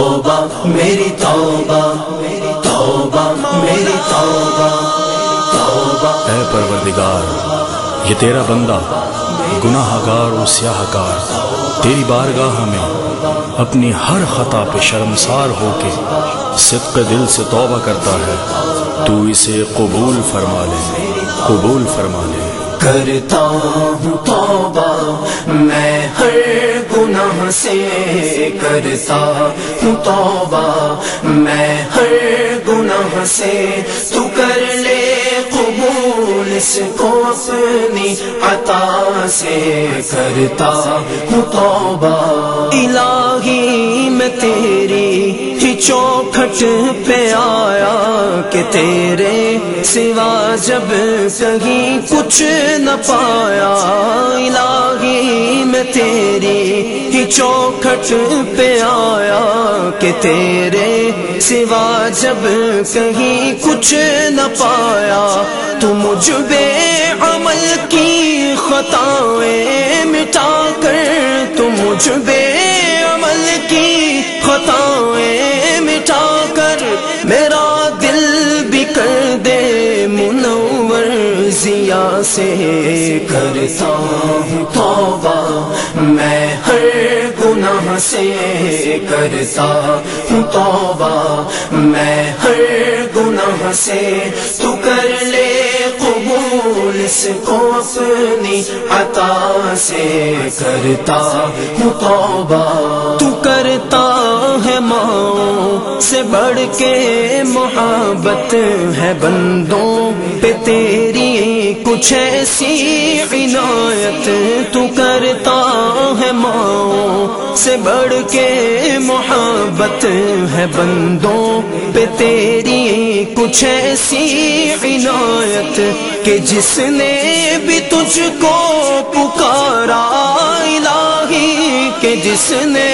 توبہ، میری توبہ توبہ، میری توبہ توبہ۔ اے پروردگار، یہ تیرا بندہ گناہ گار و سیاہ کار تیری بارگاہ میں اپنی ہر خطا پہ شرمسار ہو کے صدق دل سے توبہ کرتا ہے، تو اسے قبول فرما لے، قبول فرما لے۔ کرتا ہوں توبہ میں ہر گناہ سے کرتا ہوں توبہ میں ہر گناہ سے تو کر لے قبول اس کو اپنی عطا سے کرتا ہوں توبہ الہی میں تیری ہی چوکھٹ پہ آیا کہ تیرے سوا جب کہیں کچھ نہ پایا۔ الہی میں تیری ہی چوکھٹ پہ آیا کہ تیرے سوا جب کہیں کچھ نہ پایا۔ تو مجھ بے عمل کی خطائیں مٹا کر تو مجھ بے کر دے منور ضیا سے کرتا ہوں توبہ۔ میں ہر گناہ سے کرتا ہوں توبہ۔ میں ہر گناہ سے تو کر لے قبول اس کو اپنی عطا سے کرتا ہوں توبہ۔ تو کرتا سے بڑھ کے محبت ہے بندوں پہ تیری کچھ ایسی عنایت تو کرتا ہے ماں سے بڑھ کے محبت ہے بندوں پہ تیری کچھ ایسی عنایت کہ جس نے بھی تجھ کو پکارا الہی کہ جس نے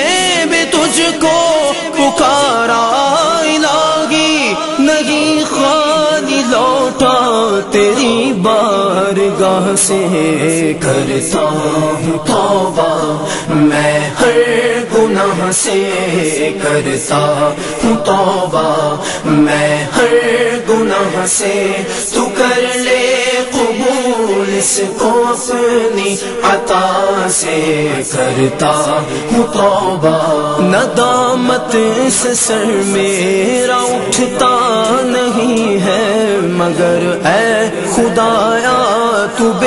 سے کرتا ہوں توبہ میں ہر گناہ سے کرتا ہوں توبہ میں ہر گناہ سے تو کر لے قبول اس کو اپنی عطا سے کرتا ہوں توبہ ندامت سے سر میرا اٹھتا نہیں ہے مگر اے خدایا تو بے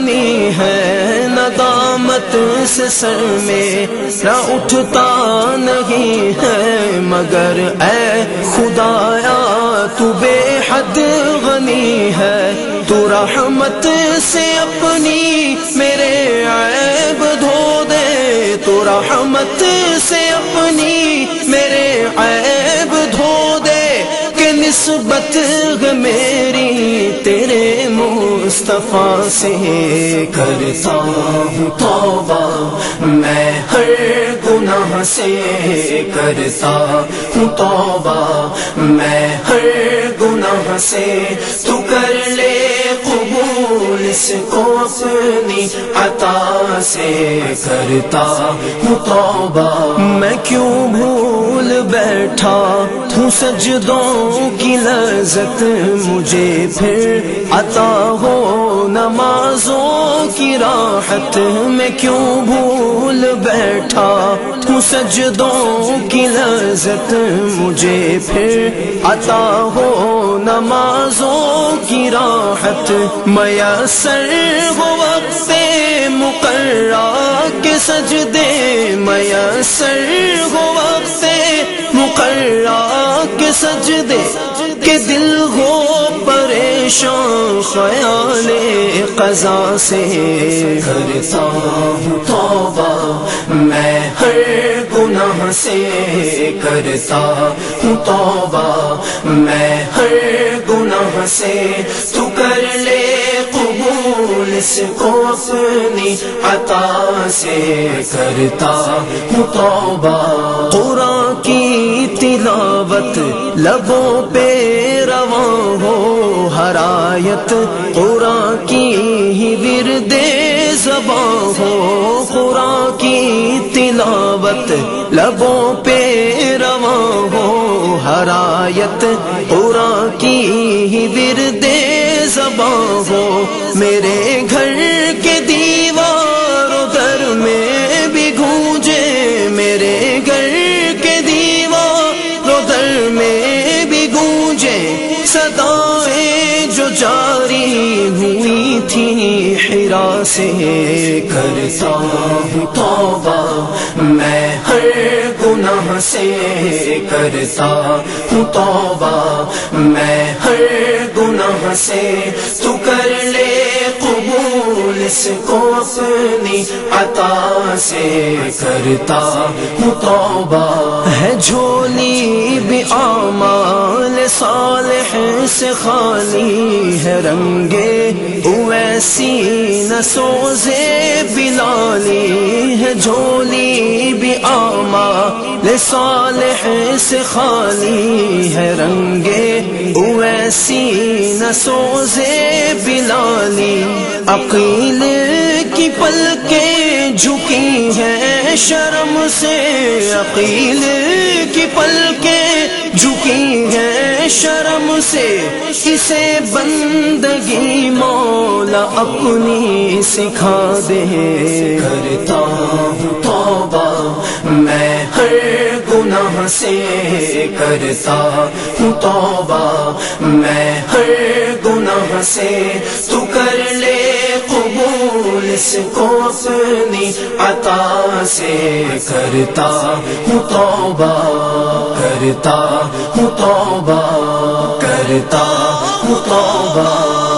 غنی ہے ندامت سے سر میرا اٹھتا نہیں ہے، مگر اے خدایا، تو بے حد غنی ہے۔ تو رحمت سے اپنی میرے عیب دھو دے۔ تو رحمت سے اپنی میرے عیب دھو دے کہ نسبت میری تیرے مصطفیٰ سے کرتا ہوں توبہ۔ میں ہر گناہ سے کرتا ہوں توبہ۔ میں ہر گناہ سے تو کر لے قبول اس کو اپنی عطا سے کرتا ہوں توبہ۔ میں کیوں بھول بیٹھا تھوں سجدوں کی لذت مجھے پھر عطا ہو نمازوں کی راحت میں کیوں بھول بیٹھا؟ تھوں سجدوں کی لذت مجھے پھر عطا ہو۔ نمازوں کی راحت میسر ہو وقت مقررہ کے سجدے۔ میسر ہو وقت مقررہ سجدے کے دل ہو پریشان خیال قضا سے۔ کرتا ہوں توبہ میں ہر گناہ سے کرتا ہوں توبہ۔ میں ہر گناہ سے تو کر لے قبول اس کو اپنی عطا سے۔ کرتا ہوں توبہ۔ قرآن کی تلاوت، لبوں پہ رواں ہو ہرایت قرآن کی ہی ورد زباں ہو۔ قرآن کی تلاوت تلاوت لبوں پہ رواں ہو۔ حرایت قرآن کی ہی ورد زباں ہو۔ میرے گھر کے سے کرتا ہوں توبہ، میں ہر گناہ سے کرتا ہوں توبہ، میں ہر گناہ سے تو کر لے اس کو اپنی عطا سے کرتا ہوں توبہ۔ ہے جھولی بھی آمال صالح سے خالی ہے رنگے۔ ویسی نہ سوزے بلالی ہے جھولی بھی آمال صالح سے خالی ہے رنگے۔ ویسی نہ سوزے بلالی، عقیل کی پل کے جھکی ہے شرم سے، عقیل کی پل کے جھکی ہے شرم سے۔ اسے بندگی مولا اپنی سکھا دے۔ کرتا ہوں توبہ، میں ہر گناہ سے کرتا ہوں توبہ۔ میں ہر گناہ سے تو کر لے۔ اس کو اپنی عطا سے کرتا ہوں توبہ کرتا ہوں توبہ کرتا ہوں توبہ۔